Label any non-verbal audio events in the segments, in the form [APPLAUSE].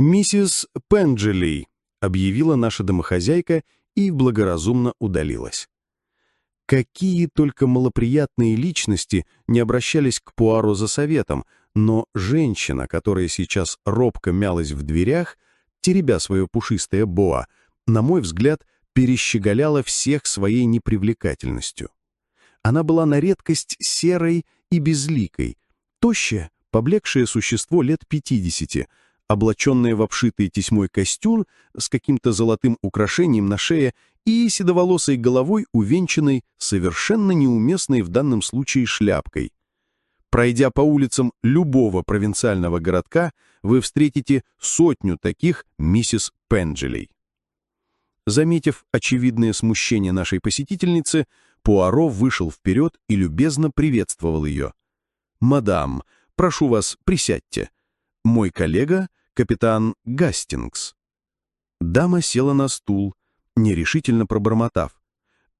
«Миссис Пенджелей», — объявила наша домохозяйка и благоразумно удалилась. Какие только малоприятные личности не обращались к Пуаро за советом, но женщина, которая сейчас робко мялась в дверях, теребя свое пушистое боа, на мой взгляд, перещеголяла всех своей непривлекательностью. Она была на редкость серой и безликой, тощая, поблекшее существо лет 50, облаченная в обшитый тесьмой костюм с каким-то золотым украшением на шее и седоволосой головой, увенчанной совершенно неуместной в данном случае шляпкой. Пройдя по улицам любого провинциального городка, вы встретите сотню таких миссис Пенджелей. Заметив очевидное смущение нашей посетительницы, Пуаро вышел вперед и любезно приветствовал ее. «Мадам, прошу вас, присядьте. Мой коллега капитан Гастингс». Дама села на стул, нерешительно пробормотав.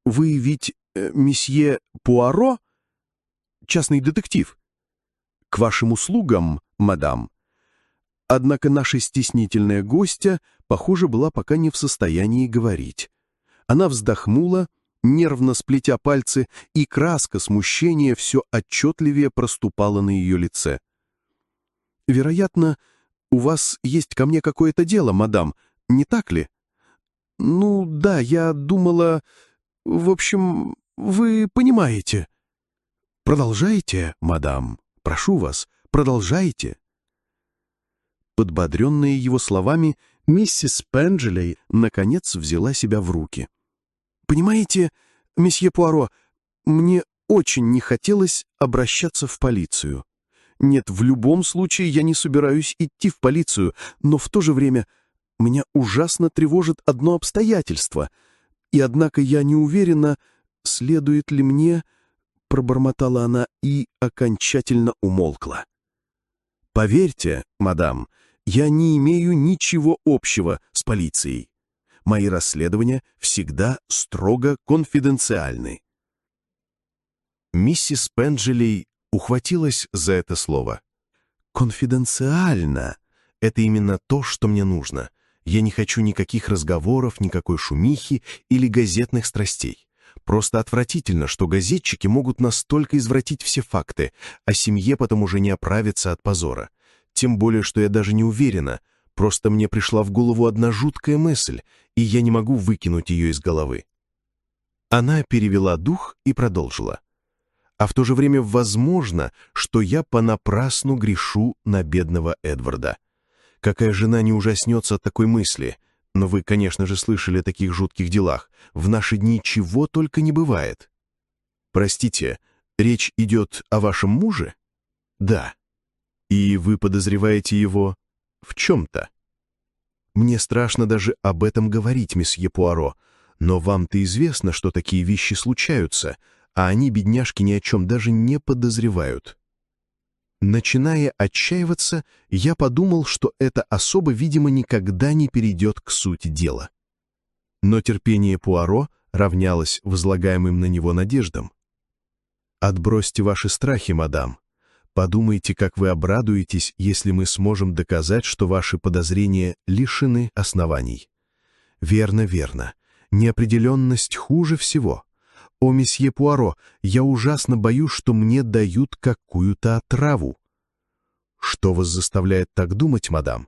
«Вы ведь э, месье Пуаро? Частный детектив?» «К вашим услугам, мадам». Однако наша стеснительная гостья, похоже, была пока не в состоянии говорить. Она вздохнула, нервно сплетя пальцы, и краска смущения все отчетливее проступала на ее лице. «Вероятно, у вас есть ко мне какое-то дело, мадам, не так ли?» «Ну, да, я думала... В общем, вы понимаете». «Продолжайте, мадам. Прошу вас, продолжайте». Подбодренная его словами, миссис Пенджелей наконец взяла себя в руки. «Понимаете, месье Пуаро, мне очень не хотелось обращаться в полицию. Нет, в любом случае я не собираюсь идти в полицию, но в то же время меня ужасно тревожит одно обстоятельство, и однако я не уверена, следует ли мне, пробормотала она и окончательно умолкла. Поверьте, мадам, я не имею ничего общего с полицией. Мои расследования всегда строго конфиденциальны. Миссис Пенджелей ухватилась за это слово. «Конфиденциально — это именно то, что мне нужно. Я не хочу никаких разговоров, никакой шумихи или газетных страстей. Просто отвратительно, что газетчики могут настолько извратить все факты, а семье потом уже не оправиться от позора. Тем более, что я даже не уверена, просто мне пришла в голову одна жуткая мысль, и я не могу выкинуть ее из головы. Она перевела дух и продолжила. А в то же время возможно, что я понапрасну грешу на бедного Эдварда. Какая жена не ужаснется от такой мысли? Но вы, конечно же, слышали о таких жутких делах. В наши дни чего только не бывает. Простите, речь идет о вашем муже? Да. И вы подозреваете его в чем-то? Мне страшно даже об этом говорить, месье Пуаро, но вам-то известно, что такие вещи случаются, а они, бедняжки, ни о чем даже не подозревают. Начиная отчаиваться, я подумал, что эта особа, видимо, никогда не перейдет к сути дела. Но терпение Пуаро равнялось возлагаемым на него надеждам. «Отбросьте ваши страхи, мадам. Подумайте, как вы обрадуетесь, если мы сможем доказать, что ваши подозрения лишены оснований». «Верно, верно. Неопределенность хуже всего. «О, месье Пуаро, я ужасно боюсь, что мне дают какую-то отраву». «Что вас заставляет так думать, мадам?»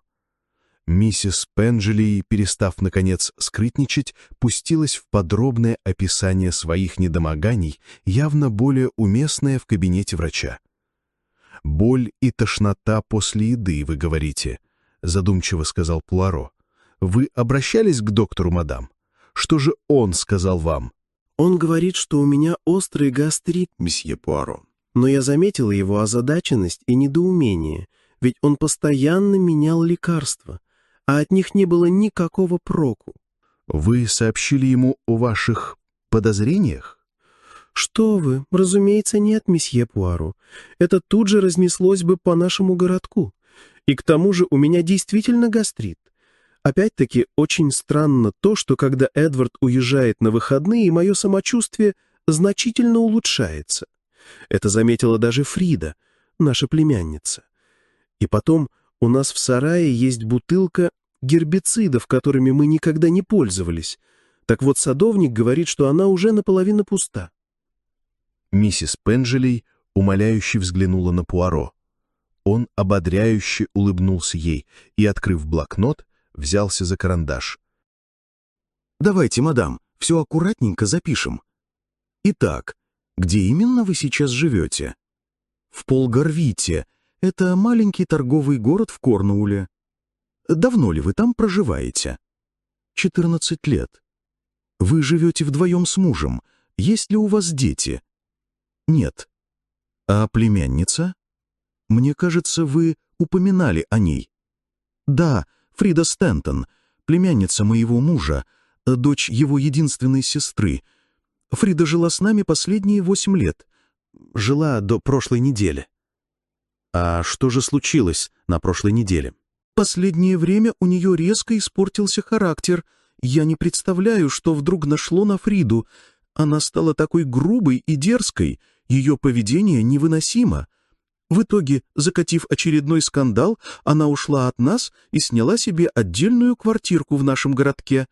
Миссис Пенджели, перестав, наконец, скрытничать, пустилась в подробное описание своих недомоганий, явно более уместное в кабинете врача. «Боль и тошнота после еды, вы говорите», — задумчиво сказал Пуаро. «Вы обращались к доктору, мадам? Что же он сказал вам?» Он говорит, что у меня острый гастрит, месье Пуаро. Но я заметила его озадаченность и недоумение, ведь он постоянно менял лекарства, а от них не было никакого проку. Вы сообщили ему о ваших подозрениях? Что вы, разумеется, нет, месье Пуаро. Это тут же разнеслось бы по нашему городку. И к тому же у меня действительно гастрит. Опять-таки, очень странно то, что когда Эдвард уезжает на выходные, мое самочувствие значительно улучшается. Это заметила даже Фрида, наша племянница. И потом У нас в сарае есть бутылка гербицидов, которыми мы никогда не пользовались. Так вот, садовник говорит, что она уже наполовину пуста. Миссис Пенджелей умоляюще взглянула на Пуаро. Он ободряюще улыбнулся ей и, открыв блокнот, взялся за карандаш. «Давайте, мадам, все аккуратненько запишем. Итак, где именно вы сейчас живете?» «В Полгарвите. Это маленький торговый город в Корнууле. Давно ли вы там проживаете?» «14 лет. Вы живете вдвоем с мужем. Есть ли у вас дети?» «Нет». «А племянница?» «Мне кажется, вы упоминали о ней». «Да, Фрида Стентон, племянница моего мужа, дочь его единственной сестры. Фрида жила с нами последние восемь лет. Жила до прошлой недели». «А что же случилось на прошлой неделе?» «Последнее время у нее резко испортился характер. Я не представляю, что вдруг нашло на Фриду. Она стала такой грубой и дерзкой, ее поведение невыносимо. В итоге, закатив очередной скандал, она ушла от нас и сняла себе отдельную квартирку в нашем городке.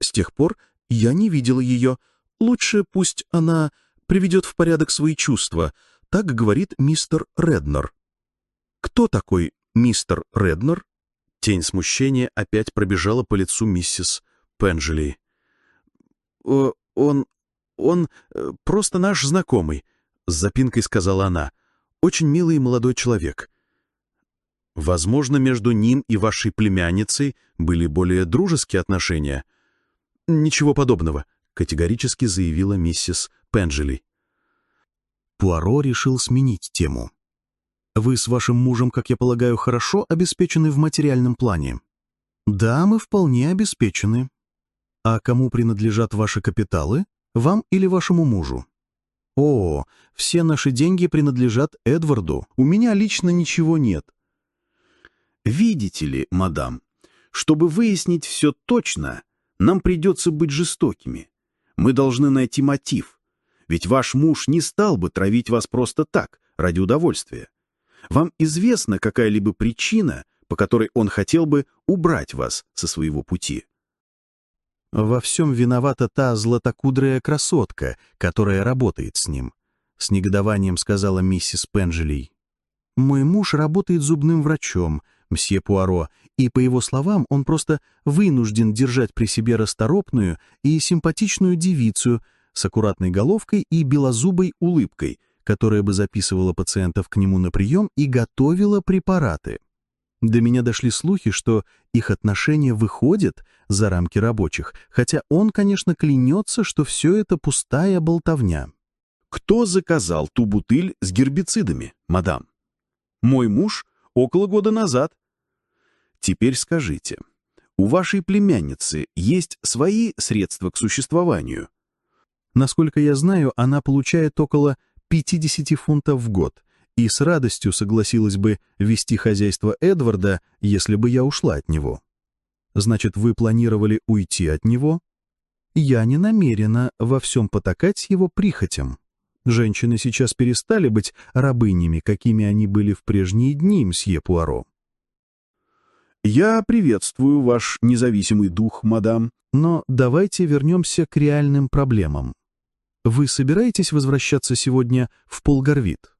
С тех пор я не видела ее. Лучше пусть она приведет в порядок свои чувства, так говорит мистер Реднер. Кто такой мистер Реднер? Тень смущения опять пробежала по лицу миссис Пенджели. «Он... он э, просто наш знакомый», — с запинкой сказала она. «Очень милый молодой человек». Возможно, между ним и вашей племянницей были более дружеские отношения. Ничего подобного, категорически заявила миссис Пенджели. Пуаро решил сменить тему. Вы с вашим мужем, как я полагаю, хорошо обеспечены в материальном плане? Да, мы вполне обеспечены. А кому принадлежат ваши капиталы? Вам или вашему мужу? О, все наши деньги принадлежат Эдварду. У меня лично ничего нет. Видите ли, мадам, чтобы выяснить все точно, нам придется быть жестокими. Мы должны найти мотив. Ведь ваш муж не стал бы травить вас просто так, ради удовольствия. Вам известна какая-либо причина, по которой он хотел бы убрать вас со своего пути? Во всем виновата та златокудрая красотка, которая работает с ним, с негодованием сказала миссис Пенджелей. Мой муж работает зубным врачом, мсье Пуаро, и, по его словам, он просто вынужден держать при себе расторопную и симпатичную девицу с аккуратной головкой и белозубой улыбкой — которая бы записывала пациентов к нему на прием и готовила препараты. До меня дошли слухи, что их отношения выходят за рамки рабочих, хотя он, конечно, клянется, что все это пустая болтовня. «Кто заказал ту бутыль с гербицидами, мадам?» «Мой муж около года назад». «Теперь скажите, у вашей племянницы есть свои средства к существованию?» Насколько я знаю, она получает около 50 фунтов в год, и с радостью согласилась бы вести хозяйство Эдварда, если бы я ушла от него. Значит, вы планировали уйти от него? Я не намерена во всем потакать его прихотям. Женщины сейчас перестали быть рабынями, какими они были в прежние дни, мсье Пуаро. «Я приветствую ваш независимый дух, мадам, но давайте вернемся к реальным проблемам. Вы собираетесь возвращаться сегодня в Полгарвит?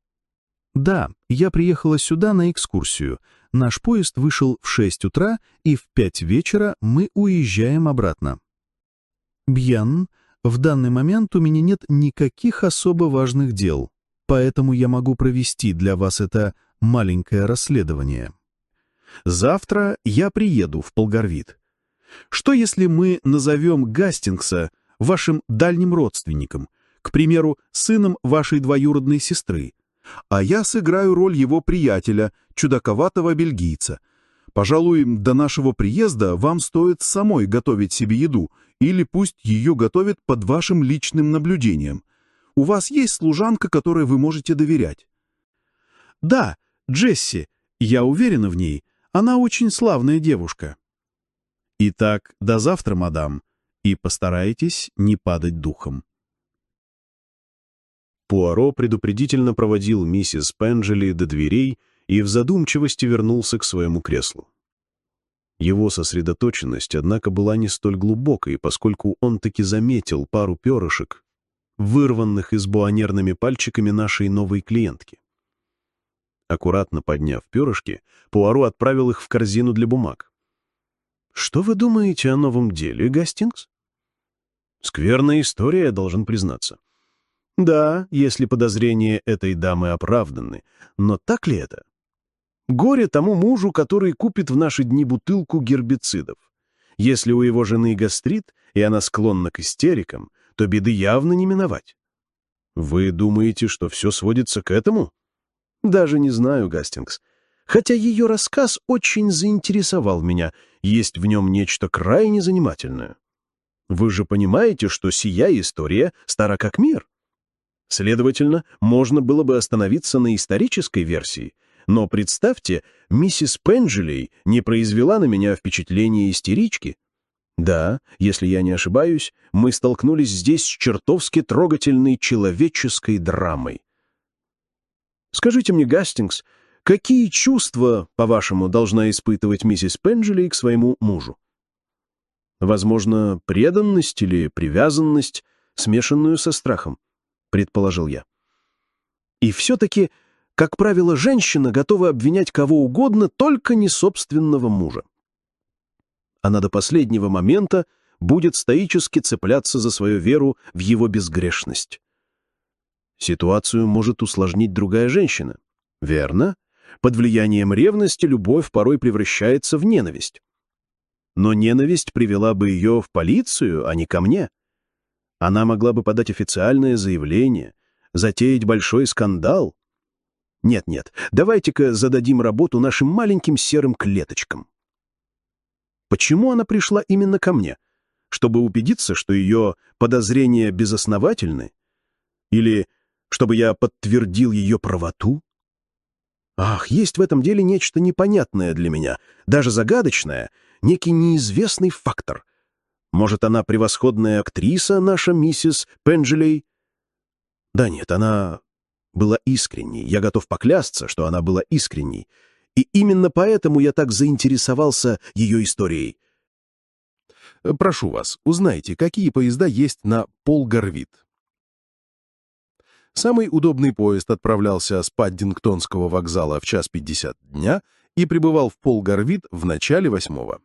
Да, я приехала сюда на экскурсию. Наш поезд вышел в 6 утра, и в 5 вечера мы уезжаем обратно. Бьян, в данный момент у меня нет никаких особо важных дел, поэтому я могу провести для вас это маленькое расследование. Завтра я приеду в Полгарвит. Что если мы назовем Гастингса вашим дальним родственником, к примеру, сыном вашей двоюродной сестры, а я сыграю роль его приятеля, чудаковатого бельгийца. Пожалуй, до нашего приезда вам стоит самой готовить себе еду, или пусть ее готовят под вашим личным наблюдением. У вас есть служанка, которой вы можете доверять? Да, Джесси, я уверена в ней. Она очень славная девушка. Итак, до завтра, мадам и постарайтесь не падать духом. Пуаро предупредительно проводил миссис Пенджели до дверей и в задумчивости вернулся к своему креслу. Его сосредоточенность, однако, была не столь глубокой, поскольку он таки заметил пару перышек, вырванных из буанерными пальчиками нашей новой клиентки. Аккуратно подняв перышки, Пуаро отправил их в корзину для бумаг. «Что вы думаете о новом деле, Гастингс?» «Скверная история, должен признаться». «Да, если подозрения этой дамы оправданы, но так ли это?» «Горе тому мужу, который купит в наши дни бутылку гербицидов. Если у его жены гастрит, и она склонна к истерикам, то беды явно не миновать». «Вы думаете, что все сводится к этому?» Даже не знаю, Гастингс. Хотя ее рассказ очень заинтересовал меня, есть в нем нечто крайне занимательное. Вы же понимаете, что сия история стара как мир. Следовательно, можно было бы остановиться на исторической версии, но представьте, миссис Пенджелей не произвела на меня впечатление истерички. Да, если я не ошибаюсь, мы столкнулись здесь с чертовски трогательной человеческой драмой. Скажите мне, Гастингс, какие чувства, по-вашему, должна испытывать миссис Пенджели к своему мужу? Возможно, преданность или привязанность, смешанную со страхом, предположил я. И все-таки, как правило, женщина готова обвинять кого угодно, только не собственного мужа. Она до последнего момента будет стоически цепляться за свою веру в его безгрешность. Ситуацию может усложнить другая женщина. Верно? Под влиянием ревности любовь порой превращается в ненависть. Но ненависть привела бы ее в полицию, а не ко мне. Она могла бы подать официальное заявление, затеять большой скандал. Нет-нет, давайте-ка зададим работу нашим маленьким серым клеточкам. Почему она пришла именно ко мне? Чтобы убедиться, что ее подозрения безосновательны? Или чтобы я подтвердил ее правоту? Ах, есть в этом деле нечто непонятное для меня, даже загадочное, некий неизвестный фактор. Может, она превосходная актриса, наша миссис Пенджелей? Да нет, она была искренней. Я готов поклясться, что она была искренней. И именно поэтому я так заинтересовался ее историей. Прошу вас, узнайте, какие поезда есть на Полгарвит. Самый удобный поезд отправлялся с Паддингтонского вокзала в час 50 дня и прибывал в Полгарвит в начале восьмого.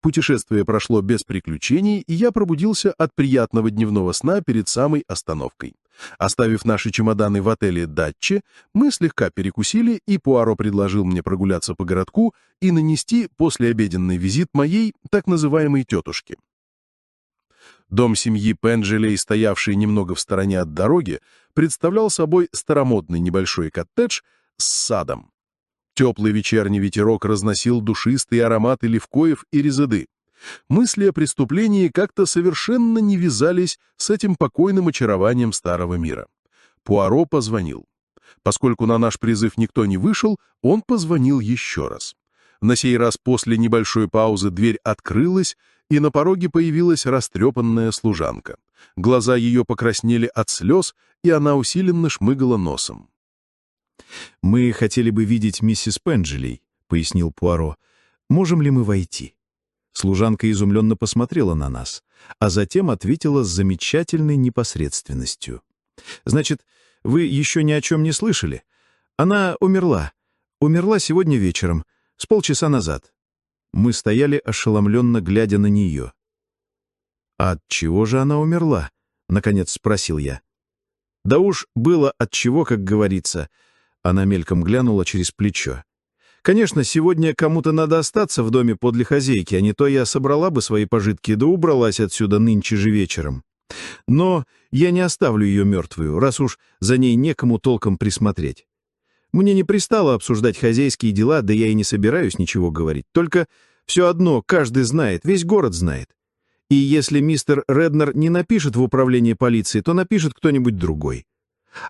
Путешествие прошло без приключений, и я пробудился от приятного дневного сна перед самой остановкой. Оставив наши чемоданы в отеле «Датче», мы слегка перекусили, и Пуаро предложил мне прогуляться по городку и нанести послеобеденный визит моей так называемой тетушке. Дом семьи Пенджелей, стоявший немного в стороне от дороги, представлял собой старомодный небольшой коттедж с садом. Теплый вечерний ветерок разносил душистые ароматы левкоев и резады. Мысли о преступлении как-то совершенно не вязались с этим покойным очарованием старого мира. Пуаро позвонил. Поскольку на наш призыв никто не вышел, он позвонил еще раз. На сей раз после небольшой паузы дверь открылась, и на пороге появилась растрепанная служанка. Глаза ее покраснели от слез, и она усиленно шмыгала носом. «Мы хотели бы видеть миссис Пенджелей», — пояснил Пуаро. «Можем ли мы войти?» Служанка изумленно посмотрела на нас, а затем ответила с замечательной непосредственностью. «Значит, вы еще ни о чем не слышали? Она умерла. Умерла сегодня вечером, с полчаса назад. Мы стояли ошеломленно, глядя на нее. «А от чего же она умерла?» — наконец спросил я. «Да уж было от чего, как говорится». Она мельком глянула через плечо. «Конечно, сегодня кому-то надо остаться в доме подле хозяйки, а не то я собрала бы свои пожитки да убралась отсюда нынче же вечером. Но я не оставлю ее мертвую, раз уж за ней некому толком присмотреть. Мне не пристало обсуждать хозяйские дела, да я и не собираюсь ничего говорить. Только все одно каждый знает, весь город знает. И если мистер Реднер не напишет в управление полиции, то напишет кто-нибудь другой.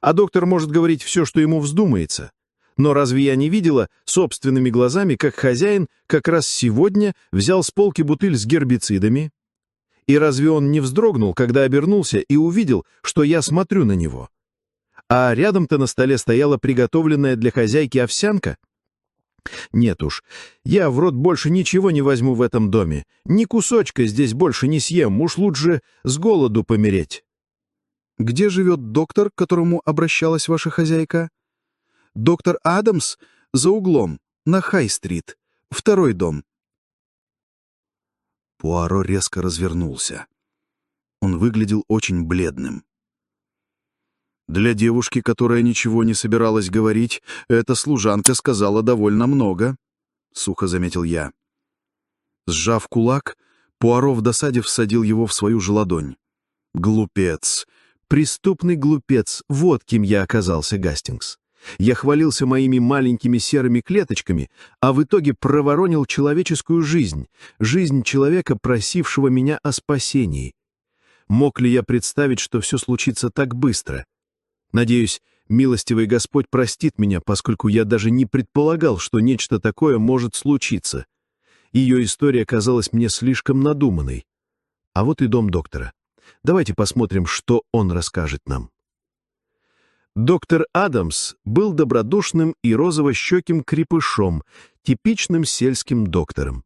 А доктор может говорить все, что ему вздумается. Но разве я не видела собственными глазами, как хозяин как раз сегодня взял с полки бутыль с гербицидами? И разве он не вздрогнул, когда обернулся и увидел, что я смотрю на него? а рядом-то на столе стояла приготовленная для хозяйки овсянка. Нет уж, я в рот больше ничего не возьму в этом доме. Ни кусочка здесь больше не съем, уж лучше с голоду помереть. Где живет доктор, к которому обращалась ваша хозяйка? Доктор Адамс за углом, на Хай-стрит. Второй дом. Пуаро резко развернулся. Он выглядел очень бледным. Для девушки, которая ничего не собиралась говорить, эта служанка сказала довольно много, — сухо заметил я. Сжав кулак, Пуаро в досаде всадил его в свою же ладонь. «Глупец! Преступный глупец! Вот кем я оказался, Гастингс! Я хвалился моими маленькими серыми клеточками, а в итоге проворонил человеческую жизнь, жизнь человека, просившего меня о спасении. Мог ли я представить, что все случится так быстро?» Надеюсь, милостивый Господь простит меня, поскольку я даже не предполагал, что нечто такое может случиться. Ее история казалась мне слишком надуманной. А вот и дом доктора. Давайте посмотрим, что он расскажет нам. Доктор Адамс был добродушным и розово-щеким крепышом, типичным сельским доктором.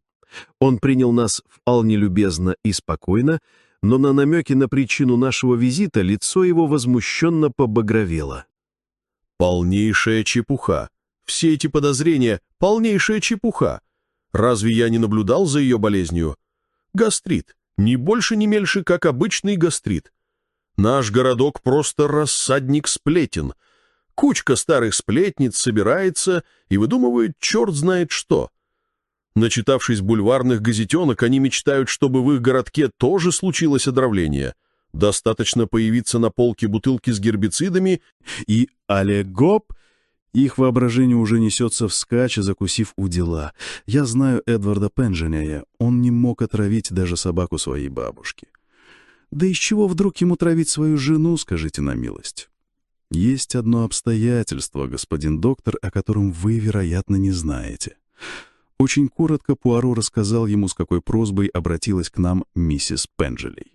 Он принял нас вполне любезно и спокойно, но на намеки на причину нашего визита лицо его возмущенно побагровело. «Полнейшая чепуха. Все эти подозрения — полнейшая чепуха. Разве я не наблюдал за ее болезнью? Гастрит. Ни больше, ни меньше, как обычный гастрит. Наш городок просто рассадник сплетен. Кучка старых сплетниц собирается и выдумывает черт знает что. Начитавшись бульварных газетенок, они мечтают, чтобы в их городке тоже случилось отравление. Достаточно появиться на полке бутылки с гербицидами, и алегоп их воображение уже несется вскачь, закусив у дела. Я знаю Эдварда Пенджиняя. Он не мог отравить даже собаку своей бабушки. Да из чего вдруг ему травить свою жену, скажите на милость? Есть одно обстоятельство, господин доктор, о котором вы, вероятно, не знаете. Очень коротко Пуаро рассказал ему, с какой просьбой обратилась к нам миссис Пенджелей.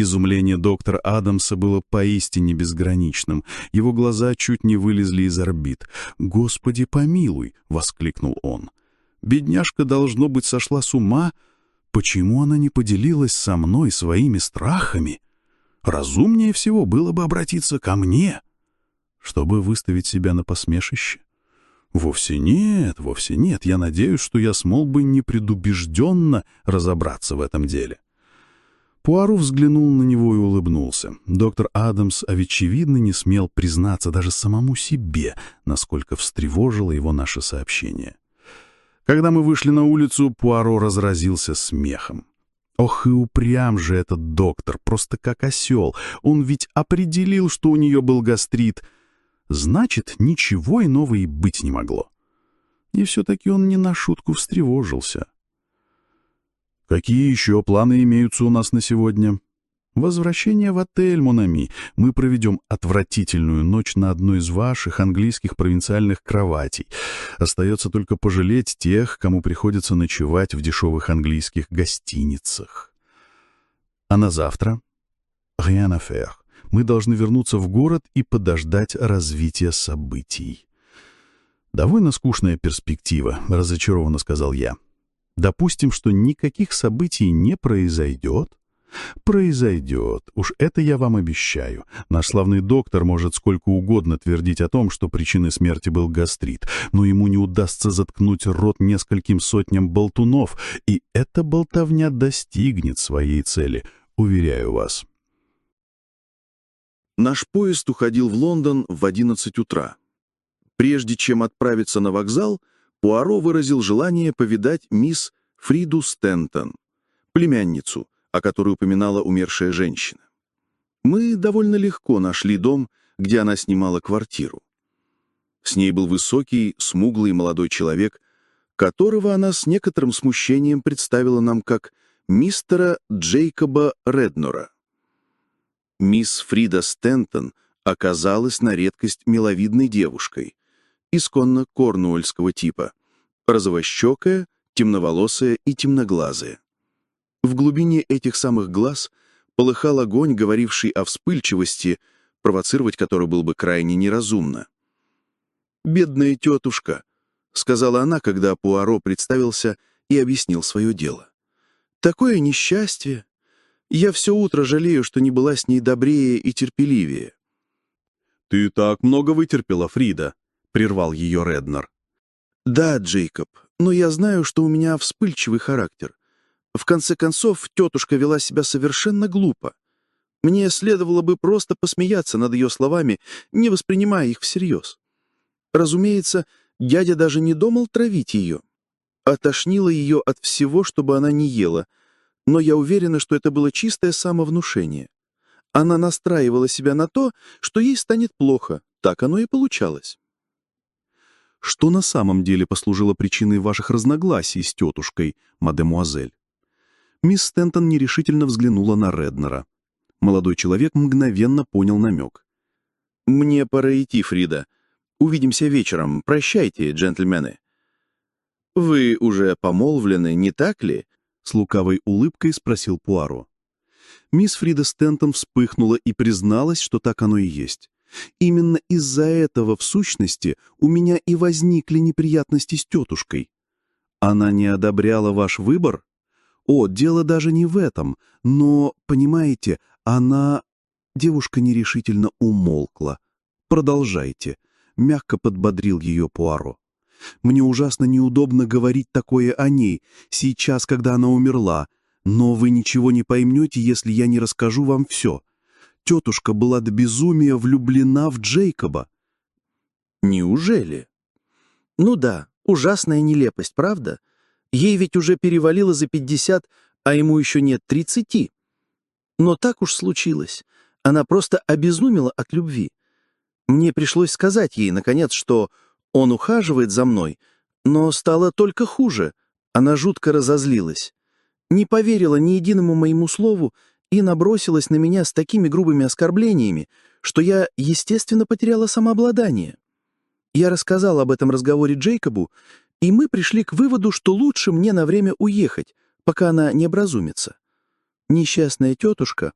Изумление доктора Адамса было поистине безграничным. Его глаза чуть не вылезли из орбит. «Господи помилуй!» — воскликнул он. «Бедняжка, должно быть, сошла с ума. Почему она не поделилась со мной своими страхами? Разумнее всего было бы обратиться ко мне, чтобы выставить себя на посмешище. Вовсе нет, вовсе нет. Я надеюсь, что я смог бы непредубежденно разобраться в этом деле. Пуару взглянул на него и улыбнулся. Доктор Адамс, очевидно, не смел признаться даже самому себе, насколько встревожило его наше сообщение. Когда мы вышли на улицу, Пуаро разразился смехом. Ох и упрям же этот доктор, просто как осел. Он ведь определил, что у нее был гастрит — Значит, ничего иного и быть не могло. И все-таки он не на шутку встревожился. «Какие еще планы имеются у нас на сегодня?» «Возвращение в отель, Монами. Мы проведем отвратительную ночь на одной из ваших английских провинциальных кроватей. Остается только пожалеть тех, кому приходится ночевать в дешевых английских гостиницах. А на завтра? Rien à faire мы должны вернуться в город и подождать развития событий. «Довольно скучная перспектива», — разочарованно сказал я. «Допустим, что никаких событий не произойдет». «Произойдет. Уж это я вам обещаю. Наш славный доктор может сколько угодно твердить о том, что причиной смерти был гастрит, но ему не удастся заткнуть рот нескольким сотням болтунов, и эта болтовня достигнет своей цели, уверяю вас». Наш поезд уходил в Лондон в 11 утра. Прежде чем отправиться на вокзал, Пуаро выразил желание повидать мисс Фриду Стентон, племянницу, о которой упоминала умершая женщина. Мы довольно легко нашли дом, где она снимала квартиру. С ней был высокий, смуглый молодой человек, которого она с некоторым смущением представила нам как мистера Джейкоба Реднора. Мисс Фрида Стентон оказалась на редкость миловидной девушкой, исконно корнуольского типа, розовощекая, темноволосая и темноглазая. В глубине этих самых глаз полыхал огонь, говоривший о вспыльчивости, провоцировать которую было бы крайне неразумно. «Бедная тетушка», — сказала она, когда Пуаро представился и объяснил свое дело. «Такое несчастье! Я все утро жалею, что не была с ней добрее и терпеливее». «Ты так много вытерпела, Фрида», — прервал ее Реднер. «Да, Джейкоб, но я знаю, что у меня вспыльчивый характер. В конце концов, тетушка вела себя совершенно глупо. Мне следовало бы просто посмеяться над ее словами, не воспринимая их всерьез. Разумеется, дядя даже не думал травить ее. Отошнило ее от всего, чтобы она не ела, но я уверена, что это было чистое самовнушение. Она настраивала себя на то, что ей станет плохо, так оно и получалось. Что на самом деле послужило причиной ваших разногласий с тетушкой, мадемуазель? Мисс Стентон нерешительно взглянула на Реднера. Молодой человек мгновенно понял намек. «Мне пора идти, Фрида. Увидимся вечером. Прощайте, джентльмены». «Вы уже помолвлены, не так ли?» — с лукавой улыбкой спросил Пуаро. Мисс Фрида Стентон вспыхнула и призналась, что так оно и есть. Именно из-за этого, в сущности, у меня и возникли неприятности с тетушкой. Она не одобряла ваш выбор? О, дело даже не в этом, но, понимаете, она... Девушка нерешительно умолкла. «Продолжайте», — мягко подбодрил ее Пуаро. «Мне ужасно неудобно говорить такое о ней, сейчас, когда она умерла, но вы ничего не поймете, если я не расскажу вам все. Тетушка была до безумия влюблена в Джейкоба». «Неужели?» «Ну да, ужасная нелепость, правда? Ей ведь уже перевалило за пятьдесят, а ему еще нет тридцати. Но так уж случилось. Она просто обезумела от любви. Мне пришлось сказать ей, наконец, что он ухаживает за мной, но стало только хуже. Она жутко разозлилась. Не поверила ни единому моему слову и набросилась на меня с такими грубыми оскорблениями, что я, естественно, потеряла самообладание. Я рассказал об этом разговоре Джейкобу, и мы пришли к выводу, что лучше мне на время уехать, пока она не образумится несчастная тетушка,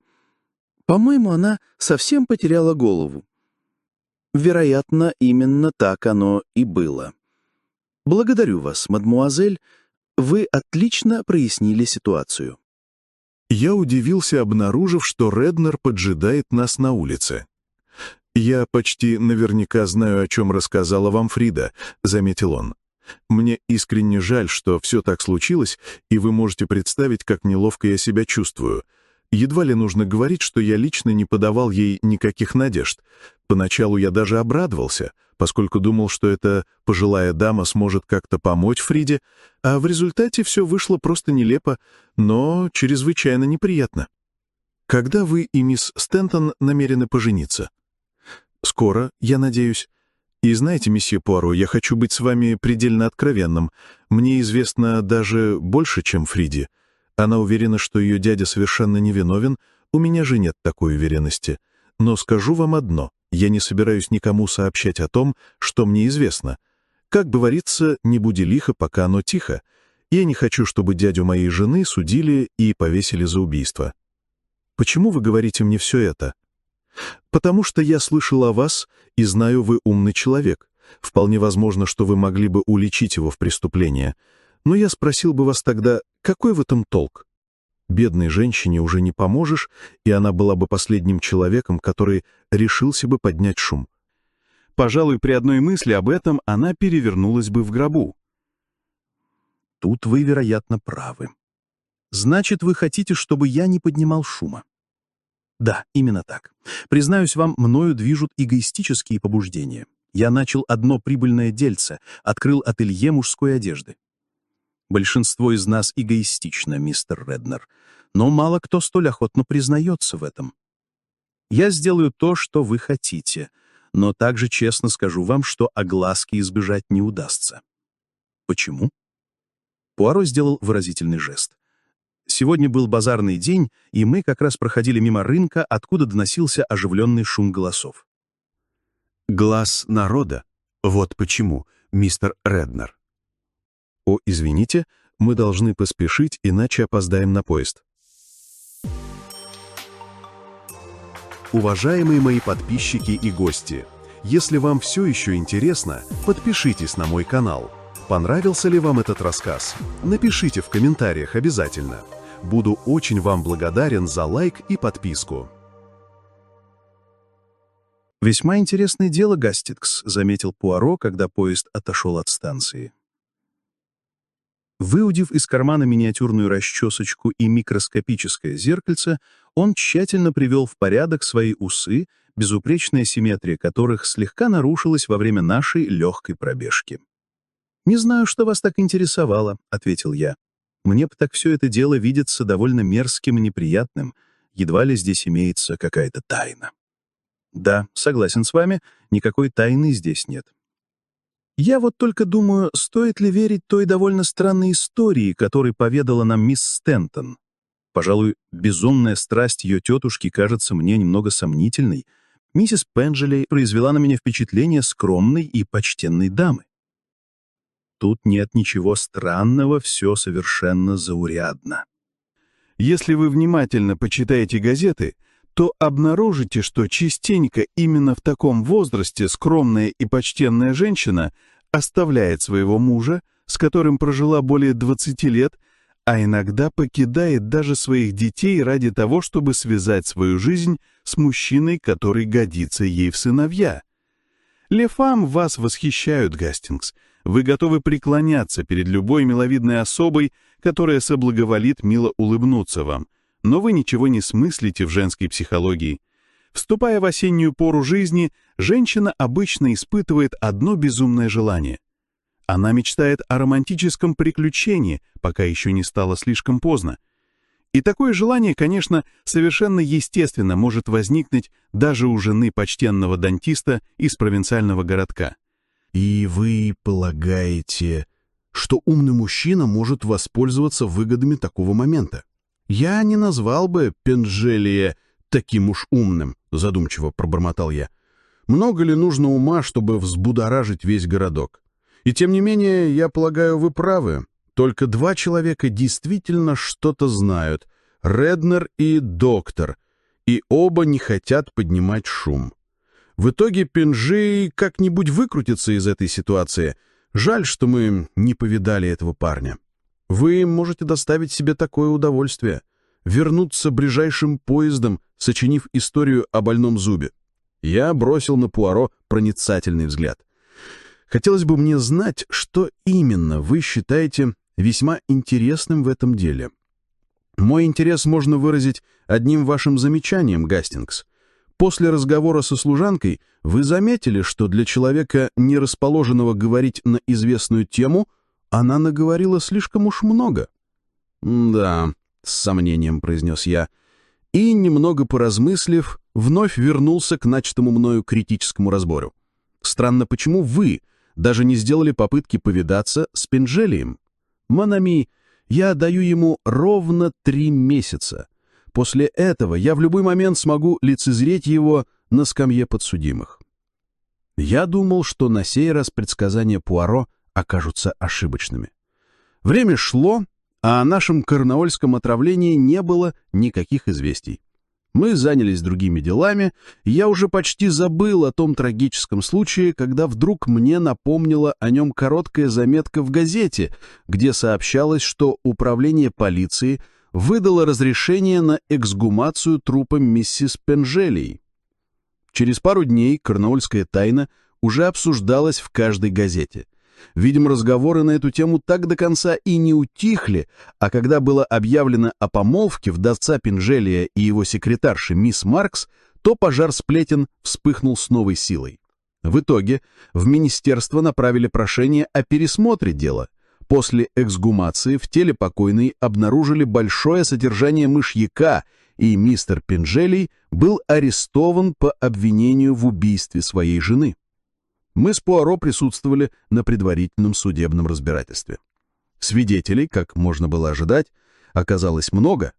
по-моему, она совсем потеряла голову. Вероятно, именно так оно и было. Благодарю вас, мадмуазель, вы отлично прояснили ситуацию. Я удивился, обнаружив, что Реднер поджидает нас на улице. «Я почти наверняка знаю, о чем рассказала вам Фрида», — заметил он. Мне искренне жаль, что все так случилось, и вы можете представить, как неловко я себя чувствую. Едва ли нужно говорить, что я лично не подавал ей никаких надежд. Поначалу я даже обрадовался, поскольку думал, что эта пожилая дама сможет как-то помочь Фриде, а в результате все вышло просто нелепо, но чрезвычайно неприятно. Когда вы и мисс Стентон намерены пожениться? Скоро, я надеюсь. И знаете, месье Пуаро, я хочу быть с вами предельно откровенным. Мне известно даже больше, чем Фриди. Она уверена, что ее дядя совершенно невиновен, у меня же нет такой уверенности. Но скажу вам одно, я не собираюсь никому сообщать о том, что мне известно. Как говорится, не буди лихо, пока оно тихо. Я не хочу, чтобы дядю моей жены судили и повесили за убийство. Почему вы говорите мне все это? Потому что я слышал о вас и знаю, вы умный человек. Вполне возможно, что вы могли бы уличить его в преступлении. Но я спросил бы вас тогда, какой в этом толк? Бедной женщине уже не поможешь, и она была бы последним человеком, который решился бы поднять шум. Пожалуй, при одной мысли об этом она перевернулась бы в гробу. Тут вы, вероятно, правы. Значит, вы хотите, чтобы я не поднимал шума? Да, именно так. Признаюсь вам, мною движут эгоистические побуждения. Я начал одно прибыльное дельце, открыл ателье мужской одежды. Большинство из нас эгоистично, мистер Реднер, но мало кто столь охотно признается в этом. Я сделаю то, что вы хотите, но также честно скажу вам, что огласки избежать не удастся. Почему? Пуаро сделал выразительный жест. Сегодня был базарный день, и мы как раз проходили мимо рынка, откуда доносился оживленный шум голосов. Глаз народа. Вот почему, мистер Реднер. О, извините, мы должны поспешить, иначе опоздаем на поезд. Уважаемые мои подписчики и гости, если вам все еще интересно, подпишитесь на мой канал – Понравился ли вам этот рассказ? Напишите в комментариях обязательно. Буду очень вам благодарен за лайк и подписку. «Весьма интересное дело, Гастингс», — заметил Пуаро, когда поезд отошел от станции. Выудив из кармана миниатюрную расчесочку и микроскопическое зеркальце, он тщательно привел в порядок свои усы, безупречная симметрия которых слегка нарушилась во время нашей легкой пробежки. «Не знаю, что вас так интересовало», — ответил я. «Мне бы так все это дело видится довольно мерзким и неприятным. Едва ли здесь имеется какая-то тайна». «Да, согласен с вами, никакой тайны здесь нет. Я вот только думаю, стоит ли верить той довольно странной истории, которую поведала нам мисс Стентон. Пожалуй, безумная страсть ее тетушки кажется мне немного сомнительной. Миссис Пенджелей произвела на меня впечатление скромной и почтенной дамы. Тут нет ничего странного, все совершенно заурядно. Если вы внимательно почитаете газеты, то обнаружите, что частенько именно в таком возрасте скромная и почтенная женщина оставляет своего мужа, с которым прожила более 20 лет, а иногда покидает даже своих детей ради того, чтобы связать свою жизнь с мужчиной, который годится ей в сыновья. Лефам вас восхищают, Гастингс. Вы готовы преклоняться перед любой миловидной особой, которая соблаговолит мило улыбнуться вам — но вы ничего не смыслите в женской психологии. Вступая в осеннюю пору жизни, женщина обычно испытывает одно безумное желание. Она мечтает о романтическом приключении, пока еще не стало слишком поздно. И такое желание, конечно, совершенно естественно может возникнуть даже у жены почтенного дантиста из провинциального городка. И вы полагаете, что умный мужчина может воспользоваться выгодами такого момента? «Я не назвал бы Пенджелия таким уж умным», — задумчиво пробормотал я. «Много ли нужно ума, чтобы взбудоражить весь городок? И тем не менее, я полагаю, вы правы. Только два человека действительно что-то знают — Реднер и доктор, и оба не хотят поднимать шум. В итоге Пенджи как-нибудь выкрутится из этой ситуации. Жаль, что мы не повидали этого парня». Вы можете доставить себе такое удовольствие — вернуться ближайшим поездом, сочинив историю о больном зубе. Я бросил на Пуаро проницательный взгляд. Хотелось бы мне знать, что именно вы считаете весьма интересным в этом деле. Мой интерес можно выразить одним вашим замечанием, Гастингс. После разговора со служанкой вы заметили, что для человека, не расположенного говорить на известную тему — она наговорила слишком уж много. «Да», — с сомнением произнес я, и, немного поразмыслив, вновь вернулся к начатому мною критическому разбору. «Странно, почему вы даже не сделали попытки повидаться с Пенджелием? Монами, я даю ему ровно три месяца. После этого я в любой момент смогу лицезреть его на скамье подсудимых». Я думал, что на сей раз предсказание Пуаро — окажутся ошибочными. Время шло, а о нашем карнаольском отравлении не было никаких известий. Мы занялись другими делами, и я уже почти забыл о том трагическом случае, когда вдруг мне напомнила о нем короткая заметка в газете, где сообщалось, что управление полиции выдало разрешение на эксгумацию трупа миссис Пенжелий. Через пару дней карнаульская тайна уже обсуждалась в каждой газете. Видимо, разговоры на эту тему так до конца и не утихли, а когда было объявлено о помолвке вдовца Пинжелия и его секретарши мисс Маркс, то пожар сплетен вспыхнул с новой силой. В итоге в министерство направили прошение о пересмотре дела. После эксгумации в теле покойной обнаружили большое содержание мышьяка, и мистер Пинжелий был арестован по обвинению в убийстве своей жены. Мы с Пуаро присутствовали на предварительном судебном разбирательстве. Свидетелей, как можно было ожидать, оказалось много.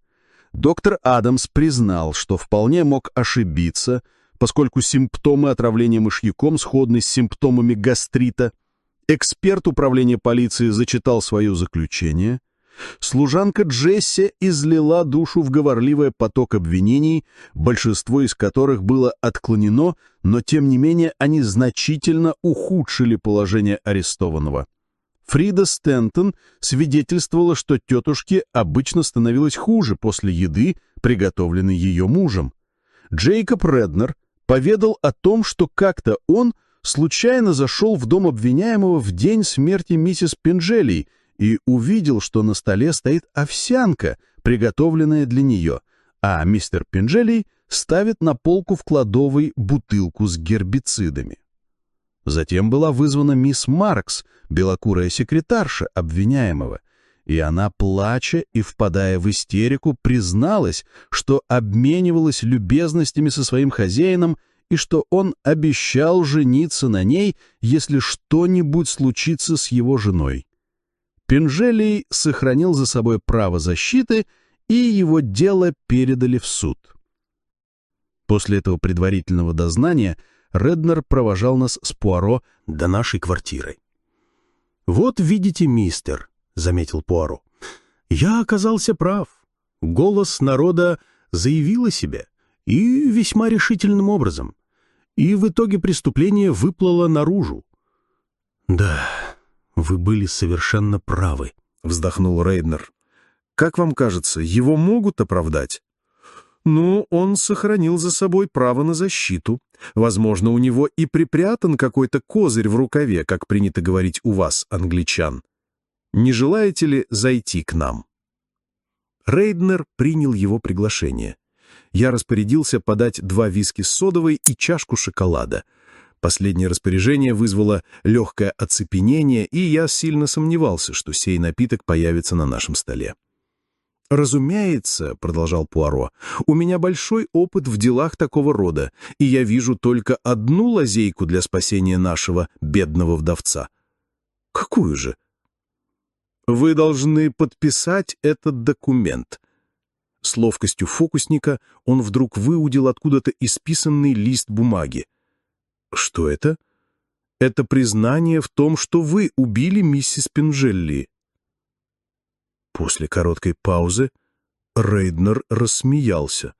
Доктор Адамс признал, что вполне мог ошибиться, поскольку симптомы отравления мышьяком сходны с симптомами гастрита. Эксперт управления полиции зачитал свое заключение — Служанка Джесси излила душу в говорливый поток обвинений, большинство из которых было отклонено, но тем не менее они значительно ухудшили положение арестованного. Фрида Стентон свидетельствовала, что тетушке обычно становилось хуже после еды, приготовленной ее мужем. Джейкоб Реднер поведал о том, что как-то он случайно зашел в дом обвиняемого в день смерти миссис Пенджелей и увидел, что на столе стоит овсянка, приготовленная для нее, а мистер Пенджелей ставит на полку в кладовой бутылку с гербицидами. Затем была вызвана мисс Маркс, белокурая секретарша обвиняемого, и она, плача и впадая в истерику, призналась, что обменивалась любезностями со своим хозяином и что он обещал жениться на ней, если что-нибудь случится с его женой. Пенжелий сохранил за собой право защиты, и его дело передали в суд. После этого предварительного дознания Реднер провожал нас с Пуаро до нашей квартиры. «Вот видите, мистер», — заметил Пуаро, — «я оказался прав. Голос народа заявил о себе, и весьма решительным образом. И в итоге преступление выплыло наружу». «Да, вы были совершенно правы», — вздохнул Рейднер. «Как вам кажется, его могут оправдать?» Ну, он сохранил за собой право на защиту. Возможно, у него и припрятан какой-то козырь в рукаве, как принято говорить у вас, англичан. Не желаете ли зайти к нам?» Рейднер принял его приглашение. Я распорядился подать два виски с содовой и чашку шоколада. Последнее распоряжение вызвало легкое оцепенение, и я сильно сомневался, что сей напиток появится на нашем столе. «Разумеется», — продолжал Пуаро, — «у меня большой опыт в делах такого рода, и я вижу только одну лазейку для спасения нашего бедного вдовца». «Какую же?» «Вы должны подписать этот документ». С ловкостью фокусника он вдруг выудил откуда-то исписанный лист бумаги. «Что это?» «Это признание в том, что вы убили миссис Пинжелли». После короткой паузы Рейднер рассмеялся.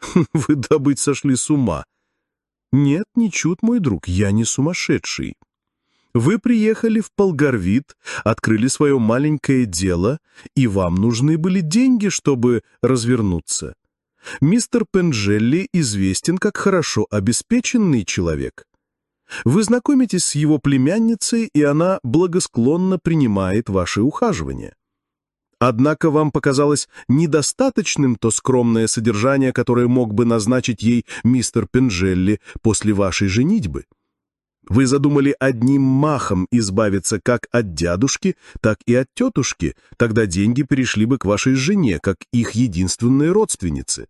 [LAUGHS] «Вы, добыть, сошли с ума!» «Нет, ничуть, мой друг, я не сумасшедший. Вы приехали в Полгарвит, открыли свое маленькое дело, и вам нужны были деньги, чтобы развернуться. Мистер Пенджелли известен как хорошо обеспеченный человек. Вы знакомитесь с его племянницей, и она благосклонно принимает ваши ухаживания. Однако вам показалось недостаточным то скромное содержание, которое мог бы назначить ей мистер Пенджелли после вашей женитьбы. Вы задумали одним махом избавиться как от дядушки, так и от тетушки, тогда деньги перешли бы к вашей жене, как их единственной родственнице.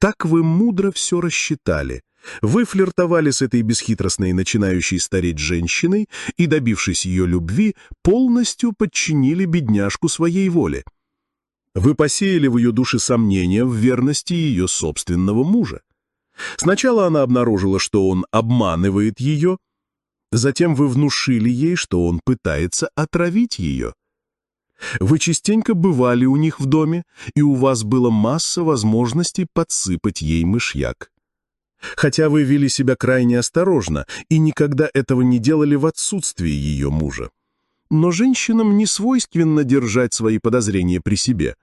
Так вы мудро все рассчитали, вы флиртовали с этой бесхитростной начинающей стареть женщиной и, добившись ее любви, полностью подчинили бедняжку своей воле. Вы посеяли в ее душе сомнения в верности ее собственного мужа. Сначала она обнаружила, что он обманывает ее, затем вы внушили ей, что он пытается отравить ее. Вы частенько бывали у них в доме, и у вас было масса возможностей подсыпать ей мышьяк. Хотя вы вели себя крайне осторожно и никогда этого не делали в отсутствии ее мужа. Но женщинам не свойственно держать свои подозрения при себе.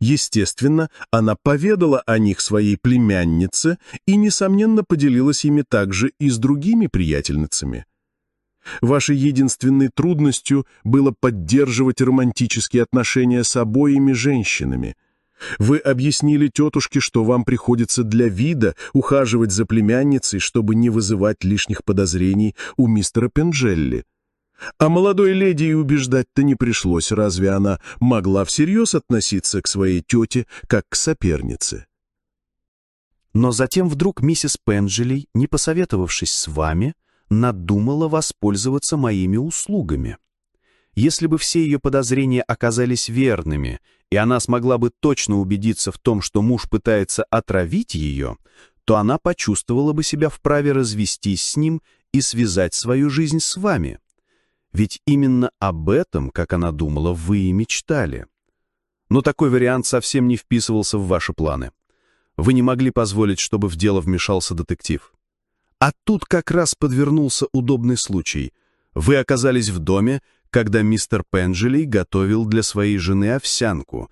Естественно, она поведала о них своей племяннице и, несомненно, поделилась ими также и с другими приятельницами. Вашей единственной трудностью было поддерживать романтические отношения с обоими женщинами – вы объяснили тетушке, что вам приходится для вида ухаживать за племянницей, чтобы не вызывать лишних подозрений у мистера Пенджелли. А молодой леди и убеждать-то не пришлось, разве она могла всерьез относиться к своей тете как к сопернице? Но затем вдруг миссис Пенджелей, не посоветовавшись с вами, надумала воспользоваться моими услугами. Если бы все ее подозрения оказались верными, и она смогла бы точно убедиться в том, что муж пытается отравить ее, то она почувствовала бы себя вправе развестись с ним и связать свою жизнь с вами. Ведь именно об этом, как она думала, вы и мечтали. Но такой вариант совсем не вписывался в ваши планы. Вы не могли позволить, чтобы в дело вмешался детектив. А тут как раз подвернулся удобный случай. Вы оказались в доме, когда мистер Пенджелей готовил для своей жены овсянку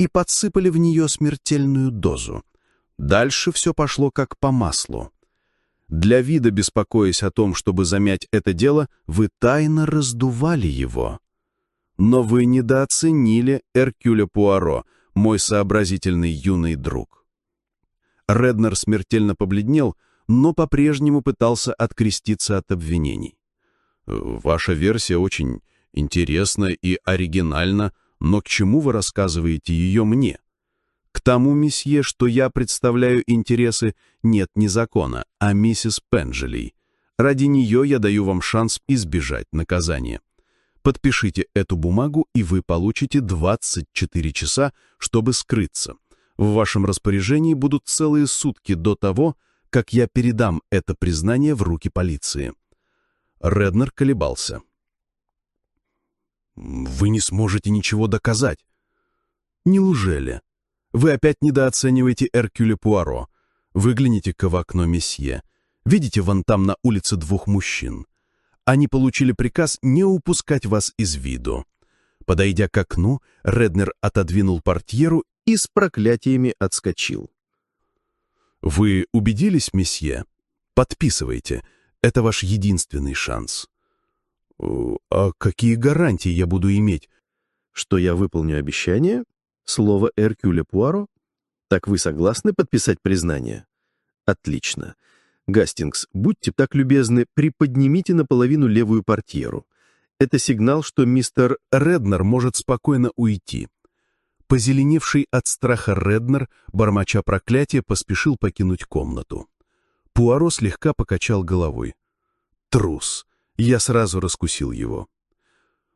и подсыпали в нее смертельную дозу. Дальше все пошло как по маслу. Для вида, беспокоясь о том, чтобы замять это дело, вы тайно раздували его. Но вы недооценили Эркюля Пуаро, мой сообразительный юный друг. Реднер смертельно побледнел, но по-прежнему пытался откреститься от обвинений. «Ваша версия очень интересна и оригинальна, но к чему вы рассказываете ее мне?» К тому, месье, что я представляю интересы, нет ни закона, а миссис Пенджелей. Ради нее я даю вам шанс избежать наказания. Подпишите эту бумагу, и вы получите 24 часа, чтобы скрыться. В вашем распоряжении будут целые сутки до того, как я передам это признание в руки полиции. Реднер колебался. «Вы не сможете ничего доказать». «Неужели?» Вы опять недооцениваете Эркюля Пуаро. Выгляните-ка в окно месье. Видите вон там на улице двух мужчин? Они получили приказ не упускать вас из виду. Подойдя к окну, Реднер отодвинул портьеру и с проклятиями отскочил. «Вы убедились, месье? Подписывайте. Это ваш единственный шанс». «А какие гарантии я буду иметь?» «Что я выполню обещание?» Слово Эркюля Пуаро? Так вы согласны подписать признание? Отлично. Гастингс, будьте так любезны, приподнимите наполовину левую портьеру. Это сигнал, что мистер Реднер может спокойно уйти. Позеленевший от страха Реднер, бормоча проклятия, поспешил покинуть комнату. Пуаро слегка покачал головой. «Трус! Я сразу раскусил его.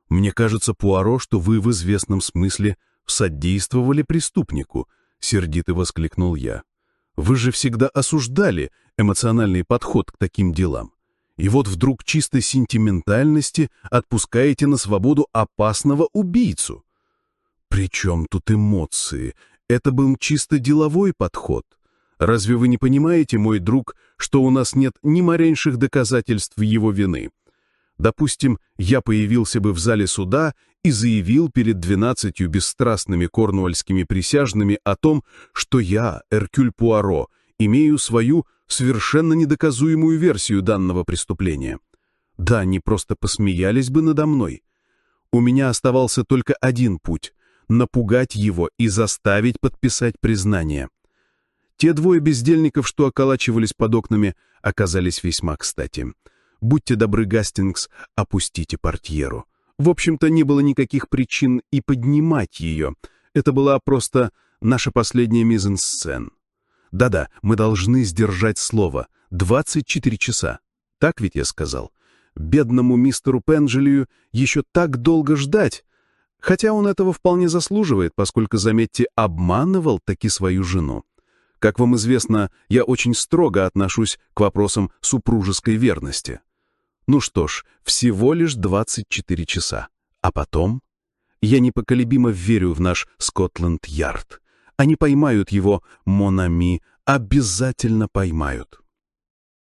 Мне кажется, Пуаро, что вы в известном смысле содействовали преступнику», — сердито воскликнул я. «Вы же всегда осуждали эмоциональный подход к таким делам. И вот вдруг чистой сентиментальности отпускаете на свободу опасного убийцу. При чем тут эмоции? Это был чисто деловой подход. Разве вы не понимаете, мой друг, что у нас нет ни малейших доказательств его вины?» Допустим, я появился бы в зале суда и заявил перед двенадцатью бесстрастными корнуольскими присяжными о том, что я, Эркюль Пуаро, имею свою совершенно недоказуемую версию данного преступления. Да, они просто посмеялись бы надо мной. У меня оставался только один путь — напугать его и заставить подписать признание. Те двое бездельников, что околачивались под окнами, оказались весьма кстати. Будьте добры, Гастингс, опустите портьеру. В общем-то, не было никаких причин и поднимать ее. Это была просто наша последняя мизансцен. Да-да, мы должны сдержать слово. 24 часа. Так ведь я сказал? Бедному мистеру Пенджелию еще так долго ждать. Хотя он этого вполне заслуживает, поскольку, заметьте, обманывал таки свою жену. Как вам известно, я очень строго отношусь к вопросам супружеской верности. Ну что ж, всего лишь 24 часа. А потом? Я непоколебимо верю в наш Скотланд-Ярд. Они поймают его, Монами, обязательно поймают.